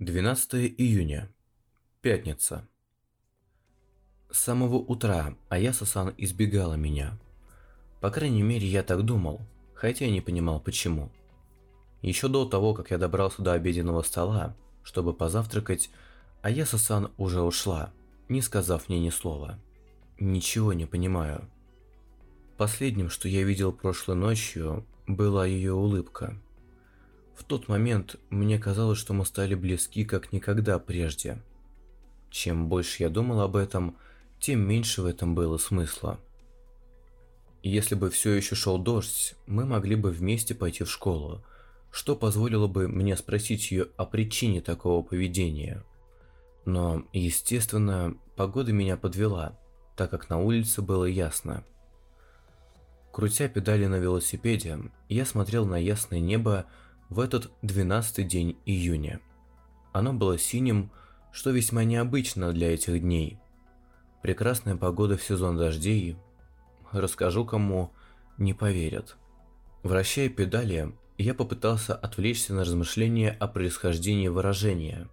12 июня. Пятница. С самого утра Аяса-сан избегала меня. По крайней мере, я так думал, хотя не понимал почему. Еще до того, как я добрался до обеденного стола, чтобы позавтракать, Аяса-сан уже ушла, не сказав мне ни слова. Ничего не понимаю. Последним, что я видел прошлой ночью, была ее улыбка. В тот момент мне казалось, что мы стали близки как никогда прежде. Чем больше я думал об этом, тем меньше в этом было смысла. Если бы все еще шел дождь, мы могли бы вместе пойти в школу, что позволило бы мне спросить ее о причине такого поведения. Но, естественно, погода меня подвела, так как на улице было ясно. Крутя педали на велосипеде, я смотрел на ясное небо в этот 12 день июня. Оно было синим, что весьма необычно для этих дней. Прекрасная погода в сезон дождей. Расскажу кому, не поверят. Вращая педали, я попытался отвлечься на размышления о происхождении выражения.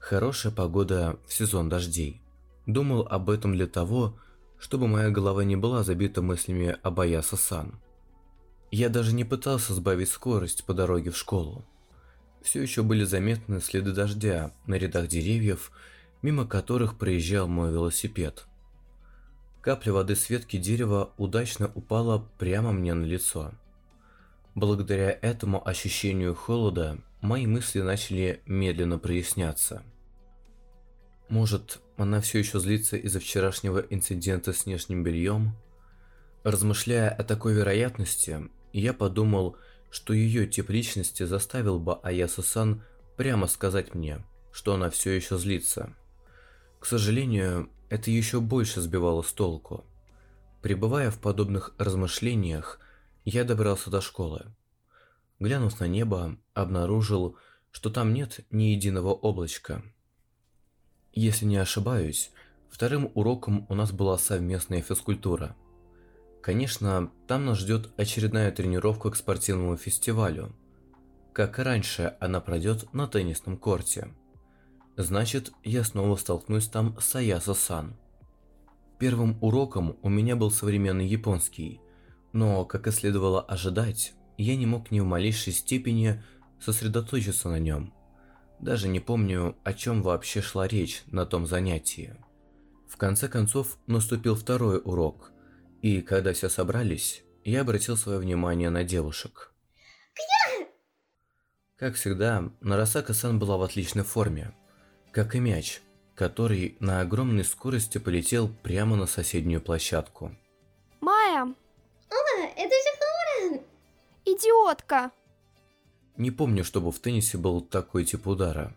Хорошая погода в сезон дождей. Думал об этом для того, чтобы моя голова не была забита мыслями об Аяса-сан. Я даже не пытался сбавить скорость по дороге в школу. Все еще были заметны следы дождя на рядах деревьев, мимо которых проезжал мой велосипед. Капля воды с ветки дерева удачно упала прямо мне на лицо. Благодаря этому ощущению холода, мои мысли начали медленно проясняться. Может, она все еще злится из-за вчерашнего инцидента с нижним бельем? Размышляя о такой вероятности, я подумал, что ее тип личности заставил бы Аяса-сан прямо сказать мне, что она все еще злится. К сожалению, это еще больше сбивало с толку. Пребывая в подобных размышлениях, я добрался до школы. Глянув на небо, обнаружил, что там нет ни единого облачка. Если не ошибаюсь, вторым уроком у нас была совместная физкультура – Конечно, там нас ждет очередная тренировка к спортивному фестивалю. Как и раньше, она пройдет на теннисном корте. Значит, я снова столкнусь там с Аяса-сан. Первым уроком у меня был современный японский, но, как и следовало ожидать, я не мог ни в малейшей степени сосредоточиться на нем. Даже не помню, о чем вообще шла речь на том занятии. В конце концов, наступил второй урок – и когда все собрались, я обратил свое внимание на девушек. Как всегда, Нарасака-сан была в отличной форме, как и мяч, который на огромной скорости полетел прямо на соседнюю площадку. Майя! О, это же Флорен! Идиотка! Не помню, чтобы в теннисе был такой тип удара.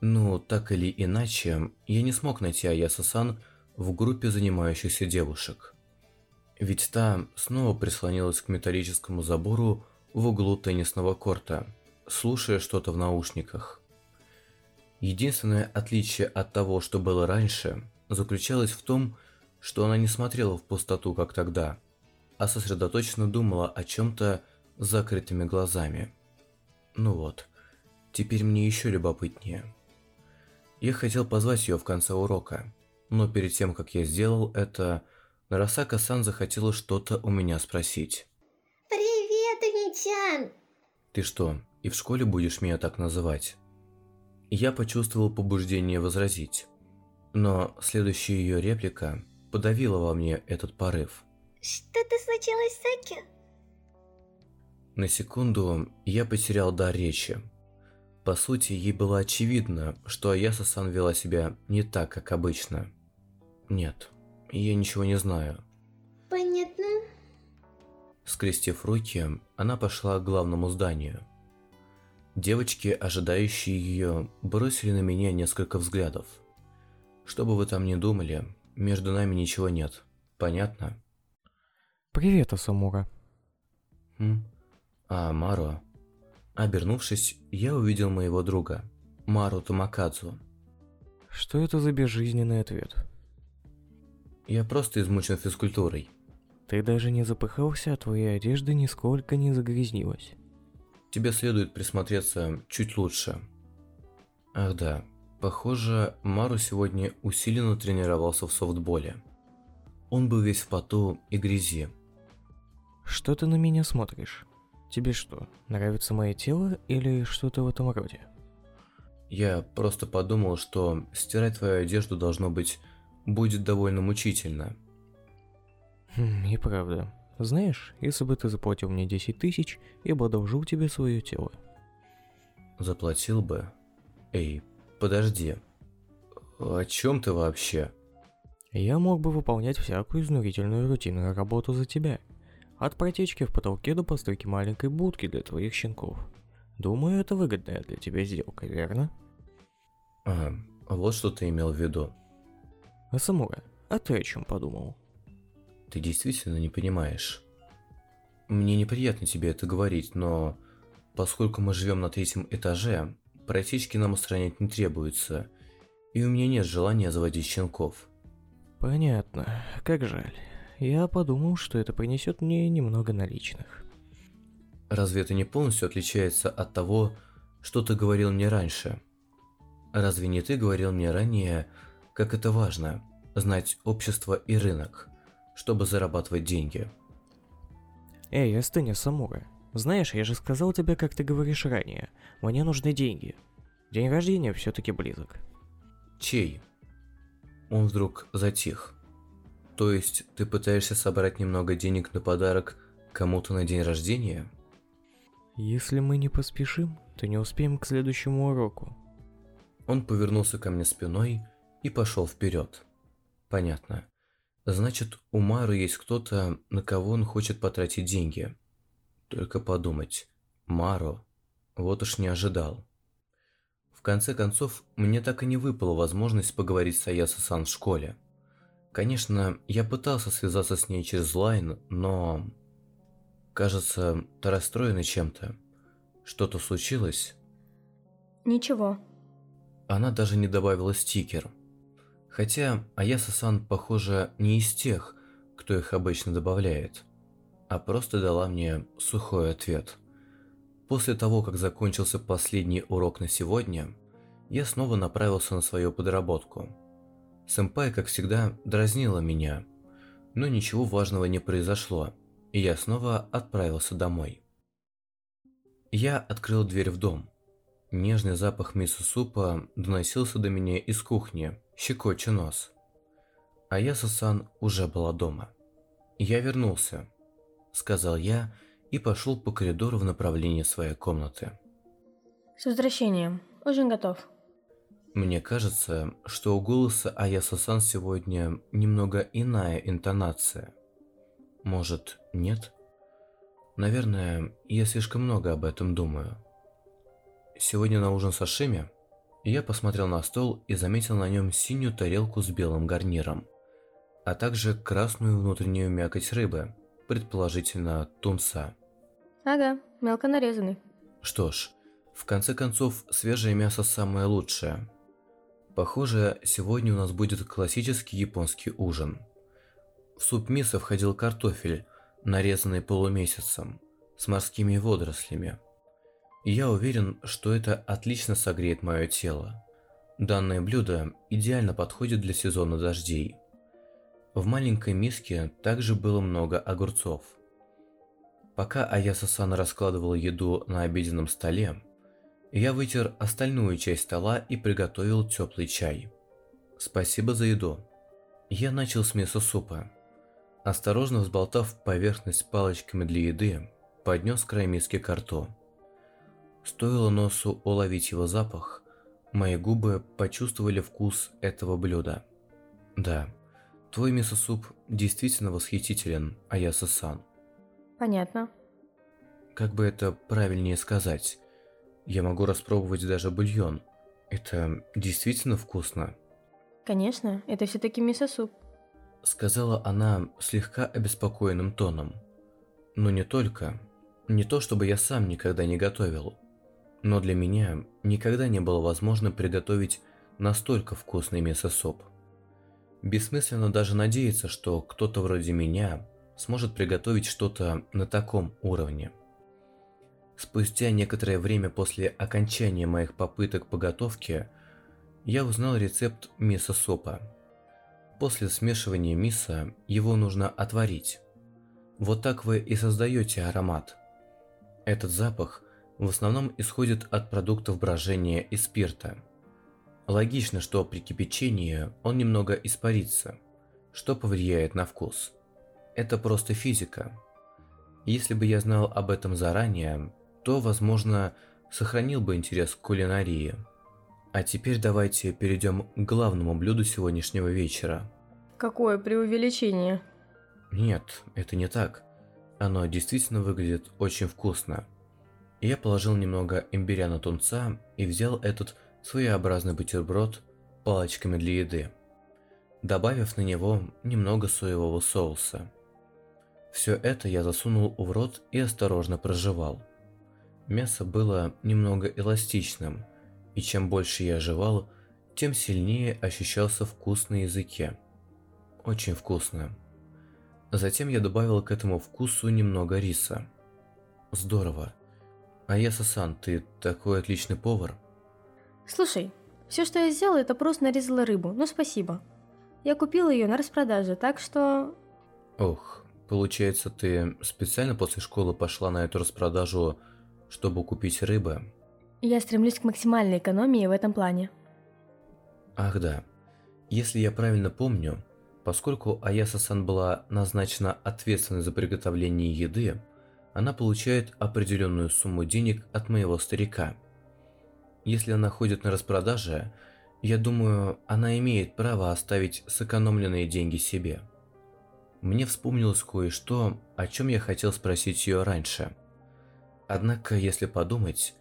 Но так или иначе, я не смог найти Аяса-сан в группе занимающихся девушек. Ведь та снова прислонилась к металлическому забору в углу теннисного корта, слушая что-то в наушниках. Единственное отличие от того, что было раньше, заключалось в том, что она не смотрела в пустоту, как тогда, а сосредоточенно думала о чем-то с закрытыми глазами. Ну вот, теперь мне еще любопытнее. Я хотел позвать ее в конце урока, но перед тем, как я сделал это, Нарасака-сан захотела что-то у меня спросить. Привет, Мичан! Ты что, и в школе будешь меня так называть? Я почувствовал побуждение возразить, но следующая ее реплика подавила во мне этот порыв. Что-то случилось с Саки? На секунду я потерял дар речи. По сути, ей было очевидно, что Аяса-сан вела себя не так, как обычно. Нет, я ничего не знаю. Понятно. Скрестив руки, она пошла к главному зданию. Девочки, ожидающие ее, бросили на меня несколько взглядов. Что бы вы там ни думали, между нами ничего нет. Понятно? Привет, Асамура. Хм? А, Маро. Обернувшись, я увидел моего друга, Мару Тамакадзу. Что это за безжизненный ответ? Я просто измучен физкультурой. Ты даже не запыхался, а твоя одежда нисколько не загрязнилась. Тебе следует присмотреться чуть лучше. Ах да, похоже, Мару сегодня усиленно тренировался в софтболе. Он был весь в поту и грязи. Что ты на меня смотришь? Тебе что, нравится мое тело или что-то в этом роде? Я просто подумал, что стирать твою одежду должно быть будет довольно мучительно. Хм, и правда. Знаешь, если бы ты заплатил мне 10 тысяч, я бы одолжил тебе свое тело. Заплатил бы? Эй, подожди. О чем ты вообще? Я мог бы выполнять всякую изнурительную рутинную работу за тебя. От протечки в потолке до постройки маленькой будки для твоих щенков. Думаю, это выгодная для тебя сделка, верно? А, вот что ты имел в виду. А Самура, а ты о чем подумал? Ты действительно не понимаешь. Мне неприятно тебе это говорить, но поскольку мы живем на третьем этаже, протечки нам устранять не требуется, и у меня нет желания заводить щенков. Понятно. Как жаль. Я подумал, что это принесет мне немного наличных. Разве это не полностью отличается от того, что ты говорил мне раньше? Разве не ты говорил мне ранее, как это важно знать общество и рынок, чтобы зарабатывать деньги? Эй, остынь, Самура. Знаешь, я же сказал тебе, как ты говоришь ранее. Мне нужны деньги. День рождения все-таки близок. Чей? Он вдруг затих. То есть ты пытаешься собрать немного денег на подарок кому-то на день рождения? Если мы не поспешим, то не успеем к следующему уроку. Он повернулся ко мне спиной и пошел вперед. Понятно. Значит, у Мары есть кто-то, на кого он хочет потратить деньги. Только подумать. Мару. Вот уж не ожидал. В конце концов, мне так и не выпала возможность поговорить с Аясо-сан в школе. Конечно, я пытался связаться с ней через Лайн, но... Кажется, ты расстроена чем-то. Что-то случилось? Ничего. Она даже не добавила стикер. Хотя Аяса-сан, похоже, не из тех, кто их обычно добавляет, а просто дала мне сухой ответ. После того, как закончился последний урок на сегодня, я снова направился на свою подработку – Сэмпай, как всегда, дразнила меня, но ничего важного не произошло, и я снова отправился домой. Я открыл дверь в дом. Нежный запах мисо-супа доносился до меня из кухни, щекоча нос. А я Сусан уже была дома. «Я вернулся», – сказал я и пошел по коридору в направлении своей комнаты. С возвращением. Ужин готов. Мне кажется, что у голоса Аяса-сан сегодня немного иная интонация. Может, нет? Наверное, я слишком много об этом думаю. Сегодня на ужин сашими я посмотрел на стол и заметил на нем синюю тарелку с белым гарниром, а также красную внутреннюю мякоть рыбы, предположительно тунца. Ага, мелко нарезанный. Что ж, в конце концов, свежее мясо самое лучшее – Похоже, сегодня у нас будет классический японский ужин. В суп мисо входил картофель, нарезанный полумесяцем, с морскими водорослями. Я уверен, что это отлично согреет мое тело. Данное блюдо идеально подходит для сезона дождей. В маленькой миске также было много огурцов. Пока Аяса-сан раскладывала еду на обеденном столе, я вытер остальную часть стола и приготовил теплый чай. Спасибо за еду. Я начал с мяса супа. Осторожно взболтав поверхность палочками для еды, поднес край миски к рту. Стоило носу уловить его запах, мои губы почувствовали вкус этого блюда. Да, твой мисо-суп действительно восхитителен, Аяса-сан. Понятно. Как бы это правильнее сказать? Я могу распробовать даже бульон. Это действительно вкусно. Конечно, это все-таки мисо-суп. Сказала она слегка обеспокоенным тоном. Но не только. Не то, чтобы я сам никогда не готовил. Но для меня никогда не было возможно приготовить настолько вкусный мясо-суп. Бессмысленно даже надеяться, что кто-то вроде меня сможет приготовить что-то на таком уровне. Спустя некоторое время после окончания моих попыток по готовке, я узнал рецепт мисо-супа. После смешивания мисо его нужно отварить. Вот так вы и создаете аромат. Этот запах в основном исходит от продуктов брожения и спирта. Логично, что при кипячении он немного испарится, что повлияет на вкус. Это просто физика. Если бы я знал об этом заранее, то, возможно, сохранил бы интерес к кулинарии. А теперь давайте перейдем к главному блюду сегодняшнего вечера. Какое преувеличение. Нет, это не так. Оно действительно выглядит очень вкусно. Я положил немного имбиря на тунца и взял этот своеобразный бутерброд палочками для еды, добавив на него немного соевого соуса. Все это я засунул в рот и осторожно прожевал. Мясо было немного эластичным, и чем больше я жевал, тем сильнее ощущался вкус на языке. Очень вкусно. Затем я добавил к этому вкусу немного риса. Здорово. А я Сасан, ты такой отличный повар. Слушай, все, что я сделала, это просто нарезала рыбу, ну спасибо. Я купила ее на распродаже, так что... Ох, получается, ты специально после школы пошла на эту распродажу, чтобы купить рыбы? Я стремлюсь к максимальной экономии в этом плане. Ах да. Если я правильно помню, поскольку Аяса-сан была назначена ответственной за приготовление еды, она получает определенную сумму денег от моего старика. Если она ходит на распродаже, я думаю, она имеет право оставить сэкономленные деньги себе. Мне вспомнилось кое-что, о чем я хотел спросить ее раньше. Однако, если подумать,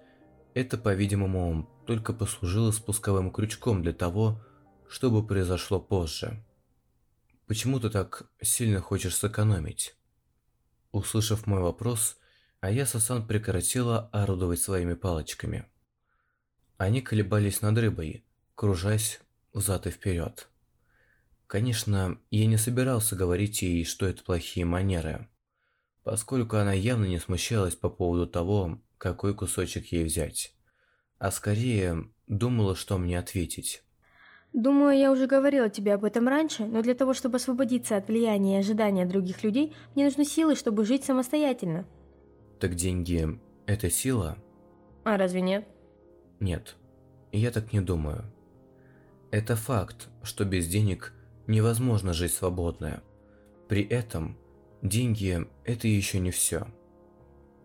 это, по-видимому, только послужило спусковым крючком для того, чтобы произошло позже. Почему ты так сильно хочешь сэкономить? Услышав мой вопрос, Аяса-сан прекратила орудовать своими палочками. Они колебались над рыбой, кружась взад и вперед. Конечно, я не собирался говорить ей, что это плохие манеры, поскольку она явно не смущалась по поводу того, какой кусочек ей взять, а скорее думала, что мне ответить. Думаю, я уже говорила тебе об этом раньше, но для того, чтобы освободиться от влияния и ожидания других людей, мне нужны силы, чтобы жить самостоятельно. Так деньги – это сила? А разве нет? Нет, я так не думаю. Это факт, что без денег невозможно жить свободно. При этом деньги – это еще не все.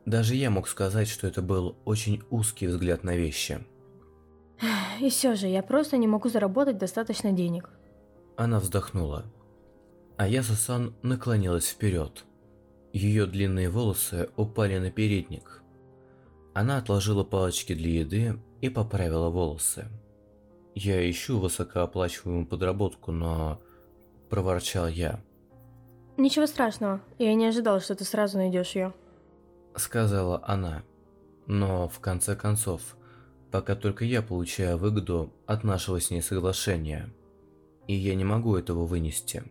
Даже я мог сказать, что это был очень узкий взгляд на вещи – и все же, я просто не могу заработать достаточно денег. Она вздохнула. А Яса-сан наклонилась вперед. Ее длинные волосы упали на передник. Она отложила палочки для еды и поправила волосы. «Я ищу высокооплачиваемую подработку, но...» – проворчал я. «Ничего страшного, я не ожидал, что ты сразу найдешь ее», – сказала она. Но в конце концов, пока только я получаю выгоду от нашего с ней соглашения. И я не могу этого вынести.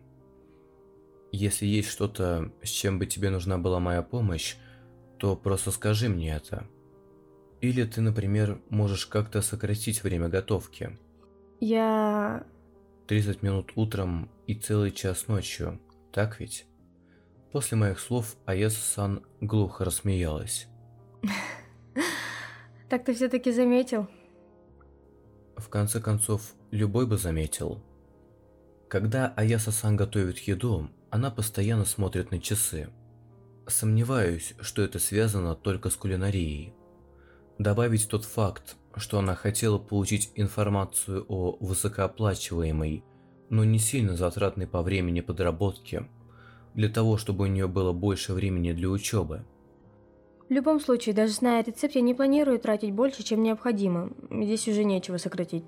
Если есть что-то, с чем бы тебе нужна была моя помощь, то просто скажи мне это. Или ты, например, можешь как-то сократить время готовки. Я... 30 минут утром и целый час ночью, так ведь? После моих слов Аяса-сан глухо рассмеялась. Так ты все-таки заметил? В конце концов, любой бы заметил. Когда Аяса-сан готовит еду, она постоянно смотрит на часы. Сомневаюсь, что это связано только с кулинарией. Добавить тот факт, что она хотела получить информацию о высокооплачиваемой, но не сильно затратной по времени подработке, для того, чтобы у нее было больше времени для учебы – в любом случае, даже зная рецепт, я не планирую тратить больше, чем необходимо. Здесь уже нечего сократить.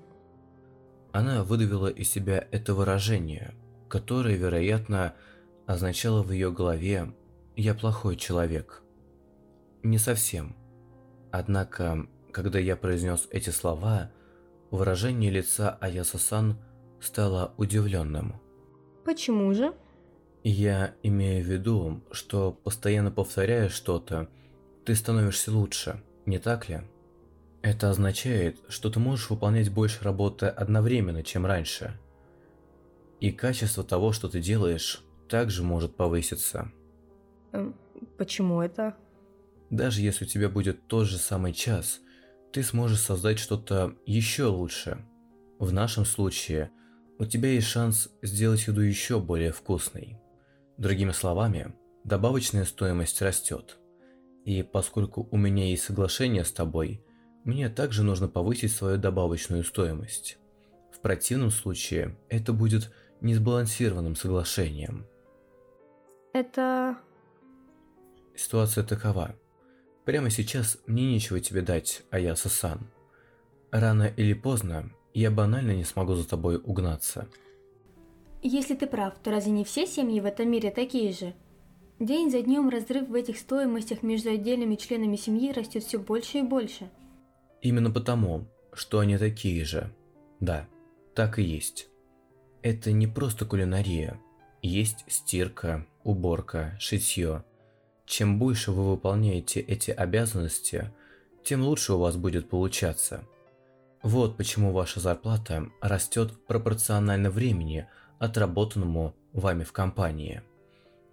Она выдавила из себя это выражение, которое, вероятно, означало в ее голове «я плохой человек». Не совсем. Однако, когда я произнес эти слова, выражение лица Аяса-сан стало удивленным. Почему же? Я имею в виду, что постоянно повторяя что-то, ты становишься лучше, не так ли? Это означает, что ты можешь выполнять больше работы одновременно, чем раньше. И качество того, что ты делаешь, также может повыситься. Эм, почему это? Даже если у тебя будет тот же самый час, ты сможешь создать что-то еще лучше. В нашем случае, у тебя есть шанс сделать еду еще более вкусной. Другими словами, добавочная стоимость растет. И поскольку у меня есть соглашение с тобой, мне также нужно повысить свою добавочную стоимость. В противном случае это будет несбалансированным соглашением. Это... Ситуация такова. Прямо сейчас мне нечего тебе дать, Аяса-сан. Рано или поздно я банально не смогу за тобой угнаться. Если ты прав, то разве не все семьи в этом мире такие же? День за днем разрыв в этих стоимостях между отдельными членами семьи растет все больше и больше. Именно потому, что они такие же. Да, так и есть. Это не просто кулинария. Есть стирка, уборка, шитье. Чем больше вы выполняете эти обязанности, тем лучше у вас будет получаться. Вот почему ваша зарплата растет пропорционально времени, отработанному вами в компании.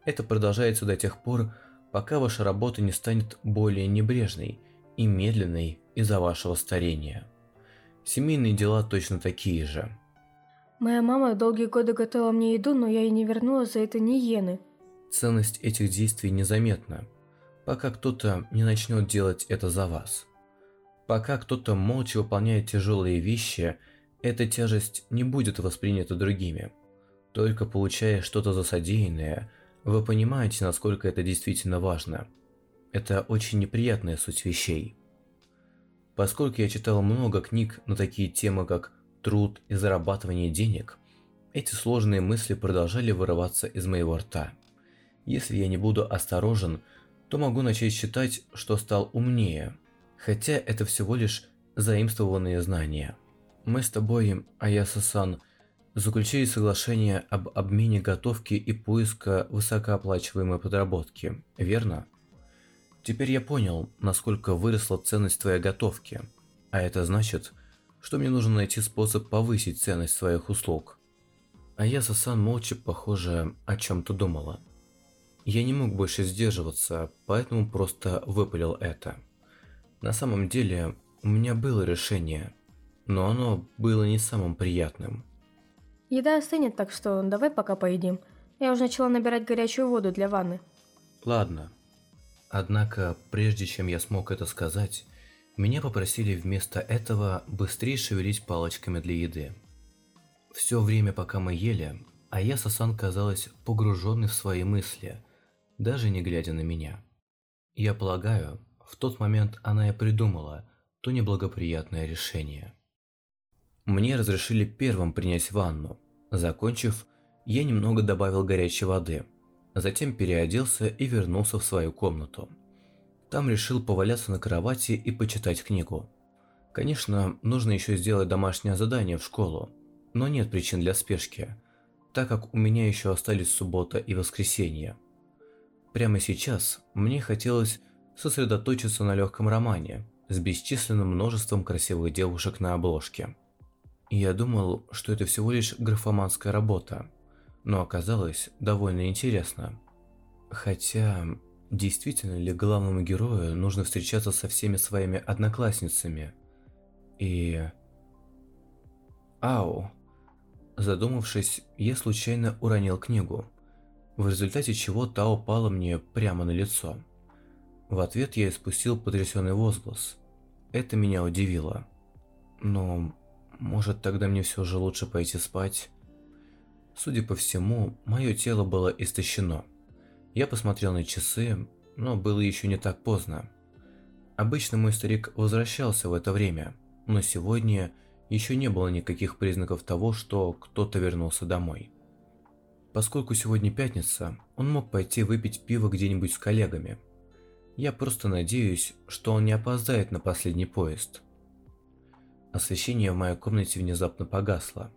Это продолжается до тех пор, пока ваша работа не станет более небрежной и медленной из-за вашего старения. Семейные дела точно такие же. Моя мама долгие годы готовила мне еду, но я ей не вернула за это ни иены. Ценность этих действий незаметна, пока кто-то не начнет делать это за вас. Пока кто-то молча выполняет тяжелые вещи, эта тяжесть не будет воспринята другими. Только получая что-то за содеянное, вы понимаете, насколько это действительно важно. Это очень неприятная суть вещей. Поскольку я читал много книг на такие темы, как труд и зарабатывание денег, эти сложные мысли продолжали вырываться из моего рта. Если я не буду осторожен, то могу начать считать, что стал умнее, хотя это всего лишь заимствованные знания. Мы с тобой, Аяса-сан, заключили соглашение об обмене готовки и поиска высокооплачиваемой подработки, верно? Теперь я понял, насколько выросла ценность твоей готовки, а это значит, что мне нужно найти способ повысить ценность своих услуг. А я Сасан молча, похоже, о чем-то думала. Я не мог больше сдерживаться, поэтому просто выпалил это. На самом деле, у меня было решение, но оно было не самым приятным. Еда остынет, так что давай пока поедим. Я уже начала набирать горячую воду для ванны. Ладно. Однако, прежде чем я смог это сказать, меня попросили вместо этого быстрее шевелить палочками для еды. Все время, пока мы ели, Ая Сасан казалась погруженной в свои мысли, даже не глядя на меня. Я полагаю, в тот момент она и придумала то неблагоприятное решение. Мне разрешили первым принять ванну. Закончив, я немного добавил горячей воды, затем переоделся и вернулся в свою комнату. Там решил поваляться на кровати и почитать книгу. Конечно, нужно еще сделать домашнее задание в школу, но нет причин для спешки, так как у меня еще остались суббота и воскресенье. Прямо сейчас мне хотелось сосредоточиться на легком романе с бесчисленным множеством красивых девушек на обложке. Я думал, что это всего лишь графоманская работа, но оказалось довольно интересно. Хотя, действительно ли главному герою нужно встречаться со всеми своими одноклассницами? И... Ау. Задумавшись, я случайно уронил книгу, в результате чего та упала мне прямо на лицо. В ответ я испустил потрясенный возглас. Это меня удивило. Но может, тогда мне все же лучше пойти спать? Судя по всему, мое тело было истощено. Я посмотрел на часы, но было еще не так поздно. Обычно мой старик возвращался в это время, но сегодня еще не было никаких признаков того, что кто-то вернулся домой. Поскольку сегодня пятница, он мог пойти выпить пиво где-нибудь с коллегами. Я просто надеюсь, что он не опоздает на последний поезд. Освещение в моей комнате внезапно погасло.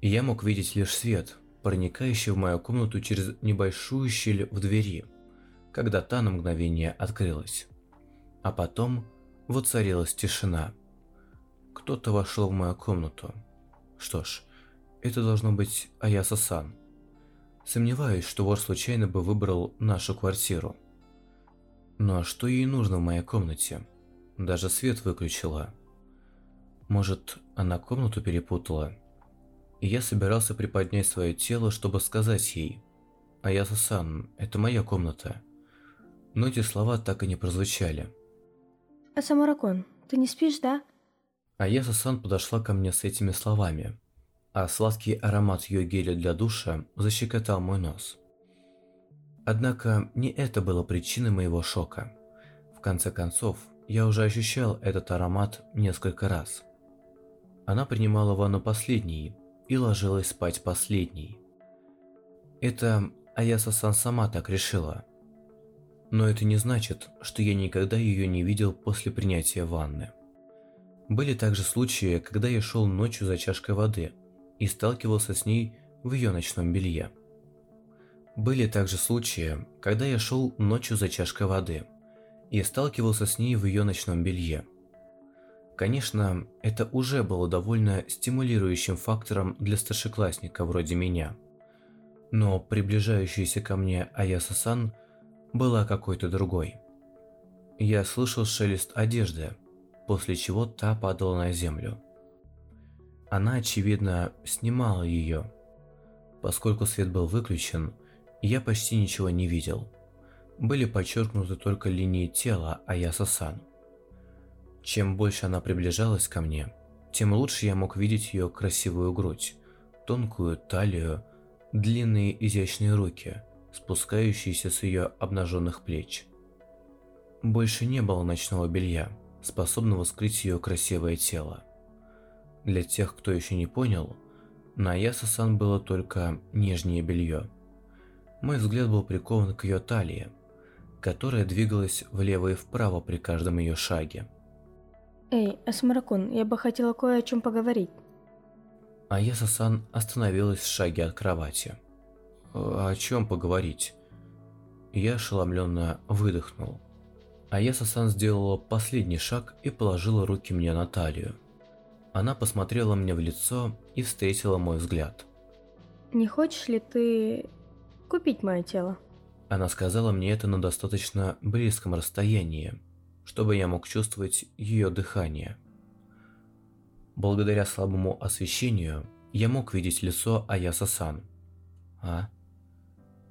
И я мог видеть лишь свет, проникающий в мою комнату через небольшую щель в двери, когда та на мгновение открылась. А потом воцарилась тишина. Кто-то вошел в мою комнату. Что ж, это должно быть Аяса-сан. Сомневаюсь, что вор случайно бы выбрал нашу квартиру. Но что ей нужно в моей комнате? Даже свет выключила. Может, она комнату перепутала? И я собирался приподнять свое тело, чтобы сказать ей «Аяса-сан, это моя комната». Но эти слова так и не прозвучали. А Самаракон, ты не спишь, да? Аяса-сан подошла ко мне с этими словами, а сладкий аромат ее геля для душа защекотал мой нос. Однако не это было причиной моего шока. В конце концов, я уже ощущал этот аромат несколько раз. Она принимала ванну последней и ложилась спать последней. Это Аяса-сан сама так решила – но это не значит, что я никогда ее не видел после принятия ванны. Были также случаи, когда я шел ночью за чашкой воды и сталкивался с ней в ее ночном белье. Были также случаи, когда я шел ночью за чашкой воды и сталкивался с ней в ее ночном белье. Конечно, это уже было довольно стимулирующим фактором для старшеклассника вроде меня. Но приближающийся ко мне Аяса-сан – была какой-то другой. Я слышал шелест одежды, после чего та падала на землю. Она, очевидно, снимала ее. Поскольку свет был выключен, я почти ничего не видел. Были подчеркнуты только линии тела Аяса-сан. Чем больше она приближалась ко мне, тем лучше я мог видеть ее красивую грудь, тонкую талию, длинные изящные руки – спускающийся с ее обнаженных плеч. Больше не было ночного белья, способного скрыть ее красивое тело. Для тех, кто еще не понял, на Яса-сан было только нижнее белье. Мой взгляд был прикован к ее талии, которая двигалась влево и вправо при каждом ее шаге. Эй, Асмаракун, я бы хотела кое о чем поговорить. Аяса-сан остановилась в шаге от кровати. О чем поговорить? Я ошеломленно выдохнул. А Яса-сан сделала последний шаг и положила руки мне на талию. Она посмотрела мне в лицо и встретила мой взгляд. Не хочешь ли ты купить мое тело? Она сказала мне это на достаточно близком расстоянии, чтобы я мог чувствовать ее дыхание. Благодаря слабому освещению я мог видеть лицо Аяса-сан. А?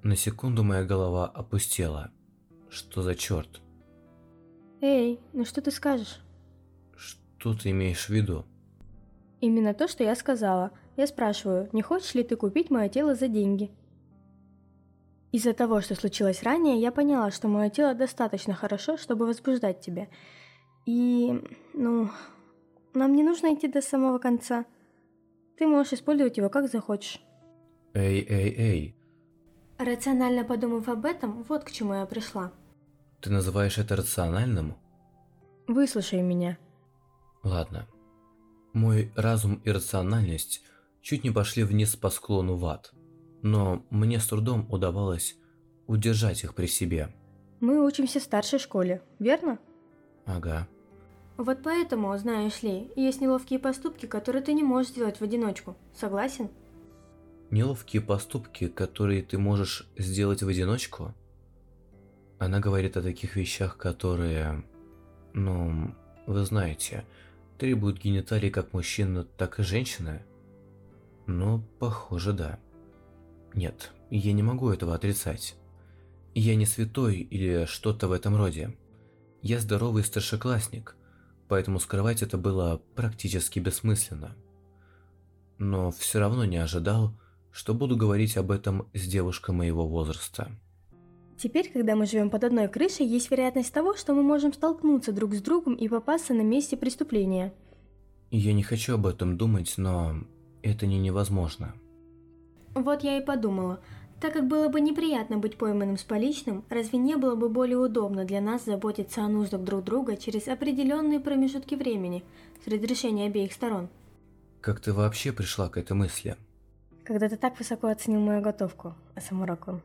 На секунду моя голова опустела. Что за черт? Эй, ну что ты скажешь? Что ты имеешь в виду? Именно то, что я сказала. Я спрашиваю, не хочешь ли ты купить мое тело за деньги? Из-за того, что случилось ранее, я поняла, что мое тело достаточно хорошо, чтобы возбуждать тебя. И, ну, нам не нужно идти до самого конца. Ты можешь использовать его как захочешь. Эй, эй, эй, Рационально подумав об этом, вот к чему я пришла. Ты называешь это рациональным? Выслушай меня. Ладно. Мой разум и рациональность чуть не пошли вниз по склону в ад. Но мне с трудом удавалось удержать их при себе. Мы учимся в старшей школе, верно? Ага. Вот поэтому, знаешь ли, есть неловкие поступки, которые ты не можешь сделать в одиночку. Согласен? Неловкие поступки, которые ты можешь сделать в одиночку? Она говорит о таких вещах, которые, ну, вы знаете, требуют гениталий как мужчина, так и женщины? Ну, похоже, да. Нет, я не могу этого отрицать. Я не святой или что-то в этом роде. Я здоровый старшеклассник, поэтому скрывать это было практически бессмысленно. Но все равно не ожидал, что буду говорить об этом с девушкой моего возраста. Теперь, когда мы живем под одной крышей, есть вероятность того, что мы можем столкнуться друг с другом и попасться на месте преступления. Я не хочу об этом думать, но это не невозможно. Вот я и подумала. Так как было бы неприятно быть пойманным с поличным, разве не было бы более удобно для нас заботиться о нуждах друг друга через определенные промежутки времени, с разрешения обеих сторон? Как ты вообще пришла к этой мысли? когда ты так высоко оценил мою готовку, Асамуракун.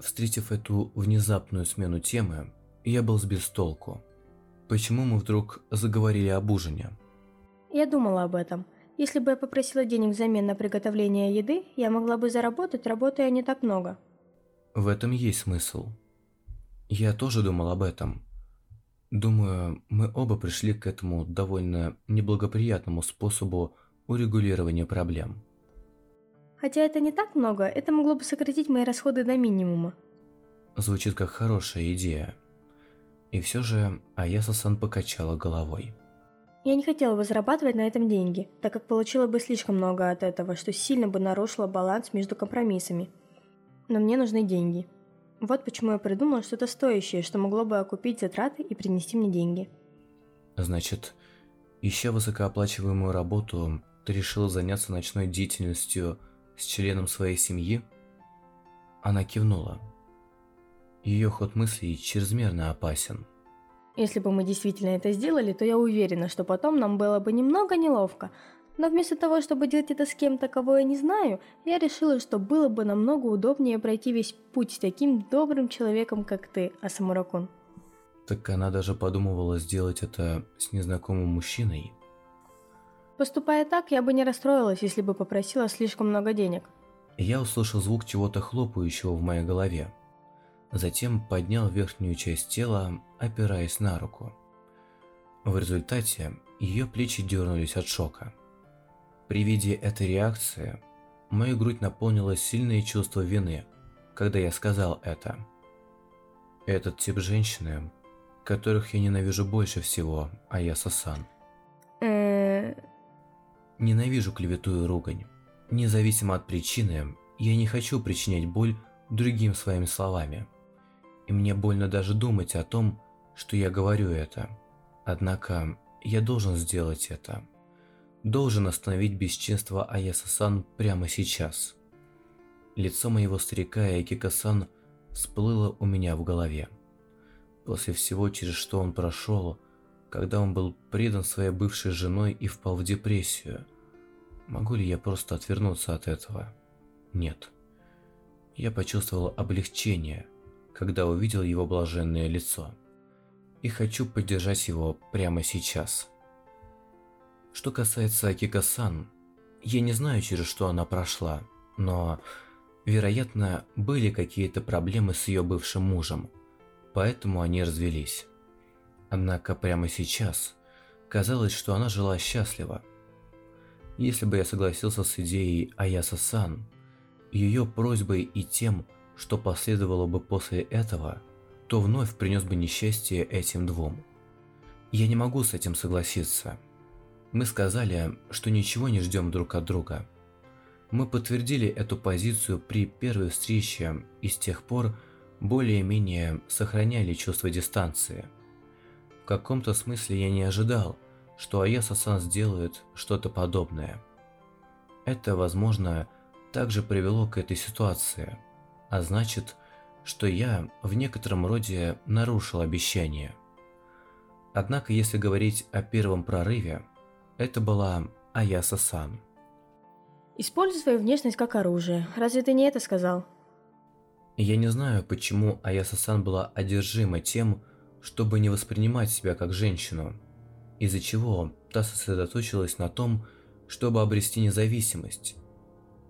Встретив эту внезапную смену темы, я был сбит с толку. почему мы вдруг заговорили об ужине? Я думала об этом. Если бы я попросила денег взамен на приготовление еды, я могла бы заработать, работая не так много. В этом есть смысл. Я тоже думал об этом. Думаю, мы оба пришли к этому довольно неблагоприятному способу урегулирования проблем. Хотя это не так много, это могло бы сократить мои расходы до минимума. Звучит как хорошая идея. И все же Аяса-сан покачала головой. Я не хотела бы зарабатывать на этом деньги, так как получила бы слишком много от этого, что сильно бы нарушило баланс между компромиссами. Но мне нужны деньги. Вот почему я придумала что-то стоящее, что могло бы окупить затраты и принести мне деньги. Значит, ища высокооплачиваемую работу, ты решила заняться ночной деятельностью с членом своей семьи? Она кивнула. Ее ход мыслей чрезмерно опасен. Если бы мы действительно это сделали, то я уверена, что потом нам было бы немного неловко. Но вместо того, чтобы делать это с кем-то, кого я не знаю, я решила, что было бы намного удобнее пройти весь путь с таким добрым человеком, как ты, Асамуракун. Так она даже подумывала сделать это с незнакомым мужчиной. Поступая так, я бы не расстроилась, если бы попросила слишком много денег. Я услышал звук чего-то хлопающего в моей голове. Затем поднял верхнюю часть тела, опираясь на руку. В результате ее плечи дернулись от шока. При виде этой реакции, мою грудь наполнилось сильное чувство вины, когда я сказал это. Этот тип женщины, которых я ненавижу больше всего, Аяса-сан. Эээ... Ненавижу клевету и ругань. Независимо от причины, я не хочу причинять боль другим своими словами и мне больно даже думать о том, что я говорю это. Однако я должен сделать это. Должен остановить бесчинство Аяса-сан прямо сейчас. Лицо моего старика Айкика-сан всплыло у меня в голове. После всего, через что он прошел, когда он был предан своей бывшей женой и впал в депрессию, могу ли я просто отвернуться от этого? Нет. Я почувствовал облегчение – когда увидел его блаженное лицо. И хочу поддержать его прямо сейчас. Что касается Акика-сан, я не знаю, через что она прошла, но, вероятно, были какие-то проблемы с ее бывшим мужем, поэтому они развелись. Однако прямо сейчас казалось, что она жила счастливо. Если бы я согласился с идеей Аяса-сан, ее просьбой и тем, что последовало бы после этого, то вновь принес бы несчастье этим двум. Я не могу с этим согласиться. Мы сказали, что ничего не ждем друг от друга. Мы подтвердили эту позицию при первой встрече и с тех пор более-менее сохраняли чувство дистанции. В каком-то смысле я не ожидал, что Аяса-сан сделает что-то подобное. Это, возможно, также привело к этой ситуации – а значит, что я в некотором роде нарушил обещание. Однако, если говорить о первом прорыве, это была Аяса-сан. Используй свою внешность как оружие. Разве ты не это сказал? Я не знаю, почему Аяса-сан была одержима тем, чтобы не воспринимать себя как женщину, из-за чего та сосредоточилась на том, чтобы обрести независимость.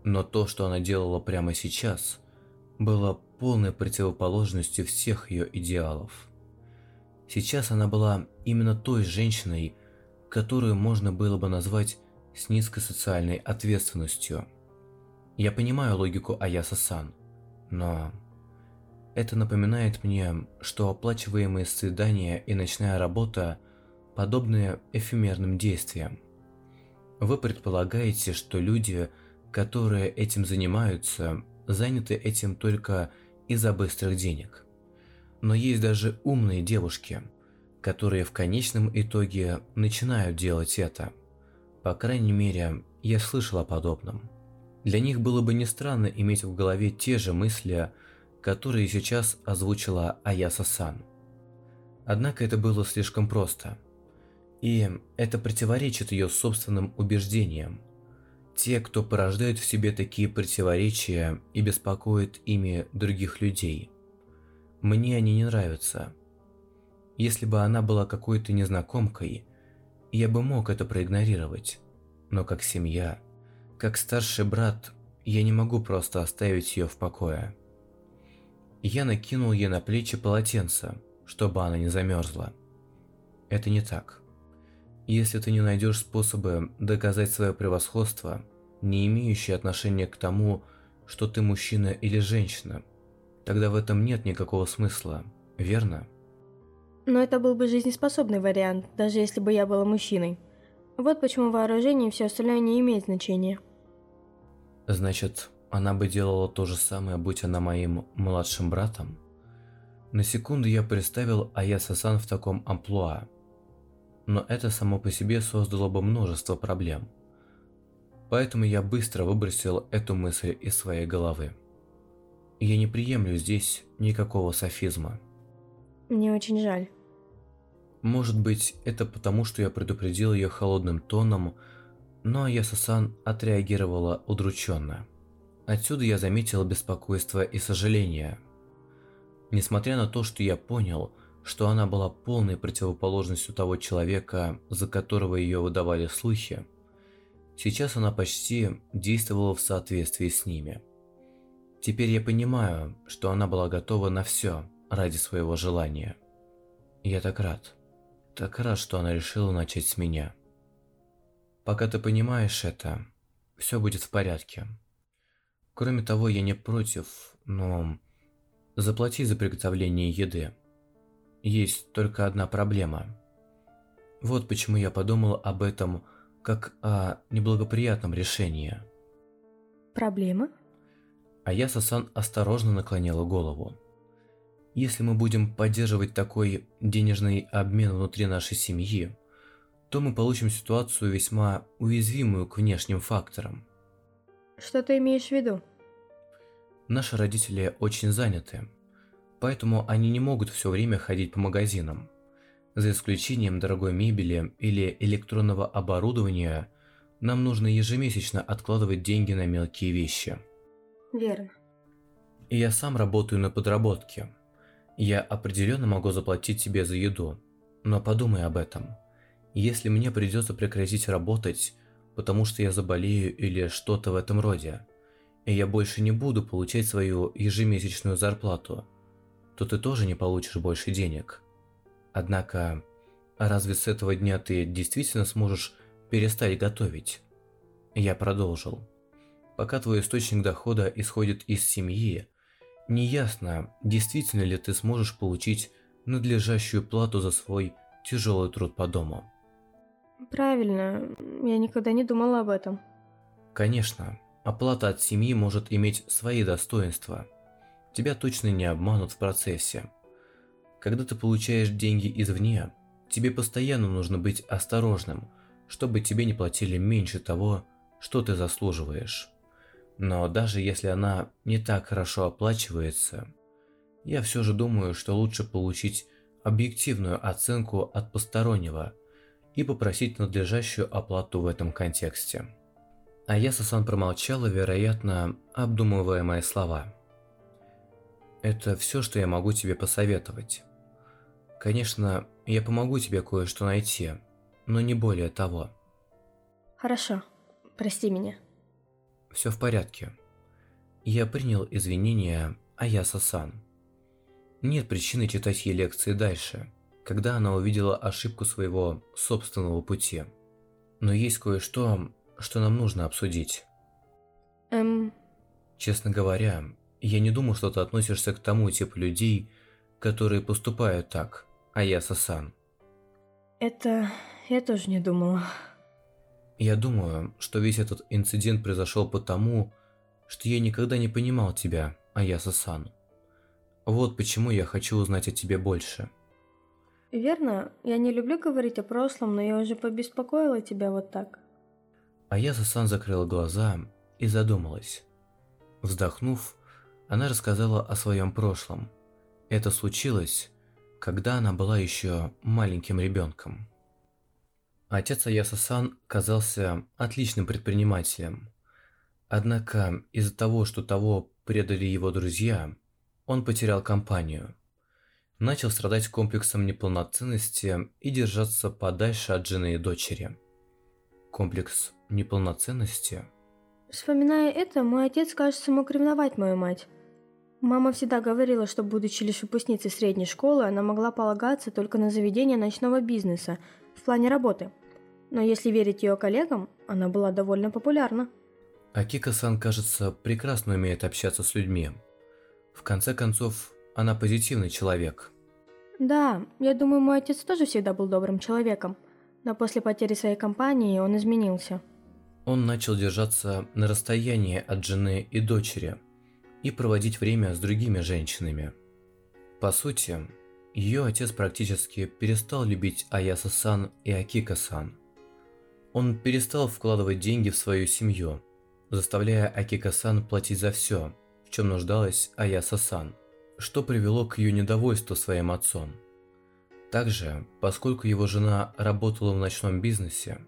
Но то, что она делала прямо сейчас, было полной противоположностью всех ее идеалов. Сейчас она была именно той женщиной, которую можно было бы назвать с низкой социальной ответственностью. Я понимаю логику Аяса-сан, но это напоминает мне, что оплачиваемые свидания и ночная работа подобны эфемерным действиям. Вы предполагаете, что люди, которые этим занимаются, заняты этим только из-за быстрых денег. Но есть даже умные девушки, которые в конечном итоге начинают делать это. По крайней мере, я слышал о подобном. Для них было бы не странно иметь в голове те же мысли, которые сейчас озвучила Аяса-сан. Однако это было слишком просто. И это противоречит ее собственным убеждениям – те, кто порождают в себе такие противоречия и беспокоит ими других людей. Мне они не нравятся. Если бы она была какой-то незнакомкой, я бы мог это проигнорировать. Но как семья, как старший брат, я не могу просто оставить ее в покое. Я накинул ей на плечи полотенце, чтобы она не замерзла. Это не так. Если ты не найдешь способы доказать свое превосходство, не имеющее отношения к тому, что ты мужчина или женщина, тогда в этом нет никакого смысла, верно? Но это был бы жизнеспособный вариант, даже если бы я была мужчиной. Вот почему вооружение и все остальное не имеет значения. Значит, она бы делала то же самое, будь она моим младшим братом? На секунду я представил Аяса-сан в таком амплуа. Но это само по себе создало бы множество проблем. Поэтому я быстро выбросил эту мысль из своей головы. Я не приемлю здесь никакого софизма. Мне очень жаль. Может быть, это потому, что я предупредил ее холодным тоном, но Аяса-сан отреагировала удрученно. Отсюда я заметил беспокойство и сожаление. Несмотря на то, что я понял, что она была полной противоположностью того человека, за которого ее выдавали слухи, сейчас она почти действовала в соответствии с ними. Теперь я понимаю, что она была готова на все ради своего желания. Я так рад. Так рад, что она решила начать с меня. Пока ты понимаешь это, все будет в порядке. Кроме того, я не против, но заплати за приготовление еды. Есть только одна проблема. Вот почему я подумал об этом как о неблагоприятном решении. Проблема? А я Сасан осторожно наклонила голову. Если мы будем поддерживать такой денежный обмен внутри нашей семьи, то мы получим ситуацию весьма уязвимую к внешним факторам. Что ты имеешь в виду? Наши родители очень заняты, поэтому они не могут все время ходить по магазинам. За исключением дорогой мебели или электронного оборудования, нам нужно ежемесячно откладывать деньги на мелкие вещи. Верно. И я сам работаю на подработке. Я определенно могу заплатить тебе за еду, но подумай об этом. Если мне придется прекратить работать, потому что я заболею или что-то в этом роде, и я больше не буду получать свою ежемесячную зарплату, то ты тоже не получишь больше денег. Однако, разве с этого дня ты действительно сможешь перестать готовить? Я продолжил. Пока твой источник дохода исходит из семьи, неясно, действительно ли ты сможешь получить надлежащую плату за свой тяжелый труд по дому. Правильно, я никогда не думала об этом. Конечно, оплата от семьи может иметь свои достоинства – тебя точно не обманут в процессе. Когда ты получаешь деньги извне, тебе постоянно нужно быть осторожным, чтобы тебе не платили меньше того, что ты заслуживаешь. Но даже если она не так хорошо оплачивается, я все же думаю, что лучше получить объективную оценку от постороннего и попросить надлежащую оплату в этом контексте. А я Сасан промолчала, вероятно, обдумывая мои слова. Это все, что я могу тебе посоветовать. Конечно, я помогу тебе кое-что найти, но не более того. Хорошо. Прости меня. Все в порядке. Я принял извинения Аяса-сан. Нет причины читать ей лекции дальше, когда она увидела ошибку своего собственного пути. Но есть кое-что, что нам нужно обсудить. Эм... Честно говоря, я не думаю, что ты относишься к тому типу людей, которые поступают так, а я Сасан. Это... я тоже не думала. Я думаю, что весь этот инцидент произошел потому, что я никогда не понимал тебя, а я Сасан. Вот почему я хочу узнать о тебе больше. Верно, я не люблю говорить о прошлом, но я уже побеспокоила тебя вот так. А я Сасан закрыла глаза и задумалась. Вздохнув, она рассказала о своем прошлом. Это случилось, когда она была еще маленьким ребенком. Отец Аяса-сан казался отличным предпринимателем. Однако из-за того, что того предали его друзья, он потерял компанию. начал страдать комплексом неполноценности и держаться подальше от жены и дочери. Комплекс неполноценности? Вспоминая это, мой отец, кажется, мог ревновать мою мать. Мама всегда говорила, что, будучи лишь выпускницей средней школы, она могла полагаться только на заведение ночного бизнеса в плане работы. Но если верить ее коллегам, она была довольно популярна. Акика-сан, кажется, прекрасно умеет общаться с людьми. В конце концов, она позитивный человек. Да, я думаю, мой отец тоже всегда был добрым человеком, но после потери своей компании он изменился. Он начал держаться на расстоянии от жены и дочери – и проводить время с другими женщинами. По сути, ее отец практически перестал любить Аяса-сан и Акика-сан. Он перестал вкладывать деньги в свою семью, заставляя Акика-сан платить за все, в чем нуждалась Аяса-сан, что привело к ее недовольству своим отцом. Также, поскольку его жена работала в ночном бизнесе,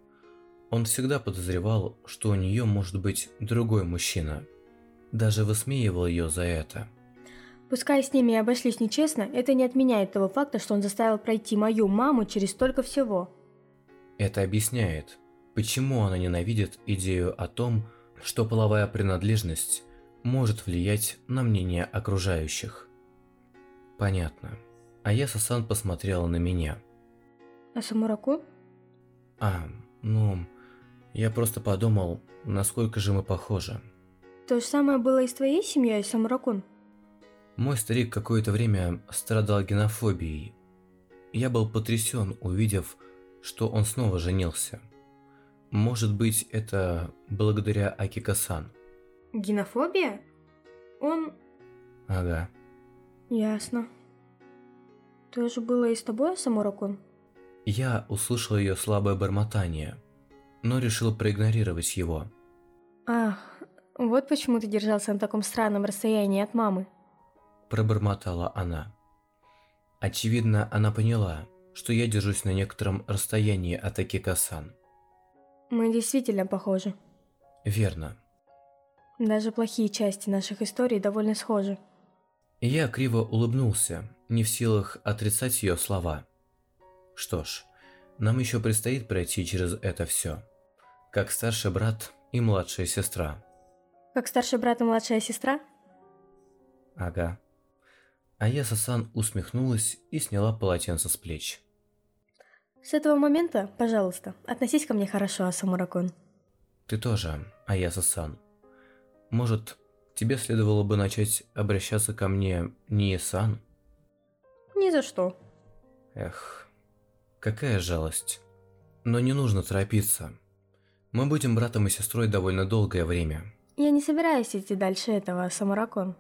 он всегда подозревал, что у нее может быть другой мужчина – даже высмеивал ее за это. Пускай с ними и обошлись нечестно, это не отменяет того факта, что он заставил пройти мою маму через столько всего. Это объясняет, почему она ненавидит идею о том, что половая принадлежность может влиять на мнение окружающих. Понятно. А я Сасан посмотрела на меня. А Самураку? А, ну, я просто подумал, насколько же мы похожи. То же самое было и с твоей семьей, Самуракун? Мой старик какое-то время страдал генофобией. Я был потрясен, увидев, что он снова женился. Может быть, это благодаря Акика-сан. Генофобия? Он... Ага. Ясно. Тоже было и с тобой, Самуракун? Я услышал ее слабое бормотание, но решил проигнорировать его. Ах, вот почему ты держался на таком странном расстоянии от мамы. Пробормотала она. Очевидно, она поняла, что я держусь на некотором расстоянии от Акика-сан. Мы действительно похожи. Верно. Даже плохие части наших историй довольно схожи. Я криво улыбнулся, не в силах отрицать ее слова. Что ж, нам еще предстоит пройти через это все. Как старший брат и младшая сестра. Как старший брат и младшая сестра? Ага. Аяса-сан усмехнулась и сняла полотенце с плеч. С этого момента, пожалуйста, относись ко мне хорошо, Асамуракун. Ты тоже, Аяса-сан. Может, тебе следовало бы начать обращаться ко мне не Сан? Ни за что. Эх, какая жалость. Но не нужно торопиться. Мы будем братом и сестрой довольно долгое время. Я не собираюсь идти дальше этого, Самуракон.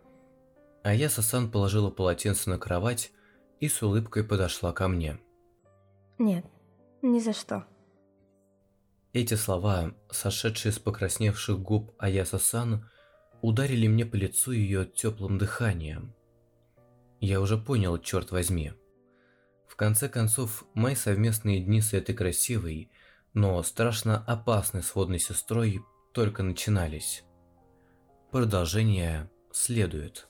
А я Сасан положила полотенце на кровать и с улыбкой подошла ко мне. Нет, ни за что. Эти слова, сошедшие с покрасневших губ Аяса Сан, ударили мне по лицу ее теплым дыханием. Я уже понял, черт возьми. В конце концов, мои совместные дни с этой красивой, но страшно опасной сводной сестрой только начинались. Продолжение следует.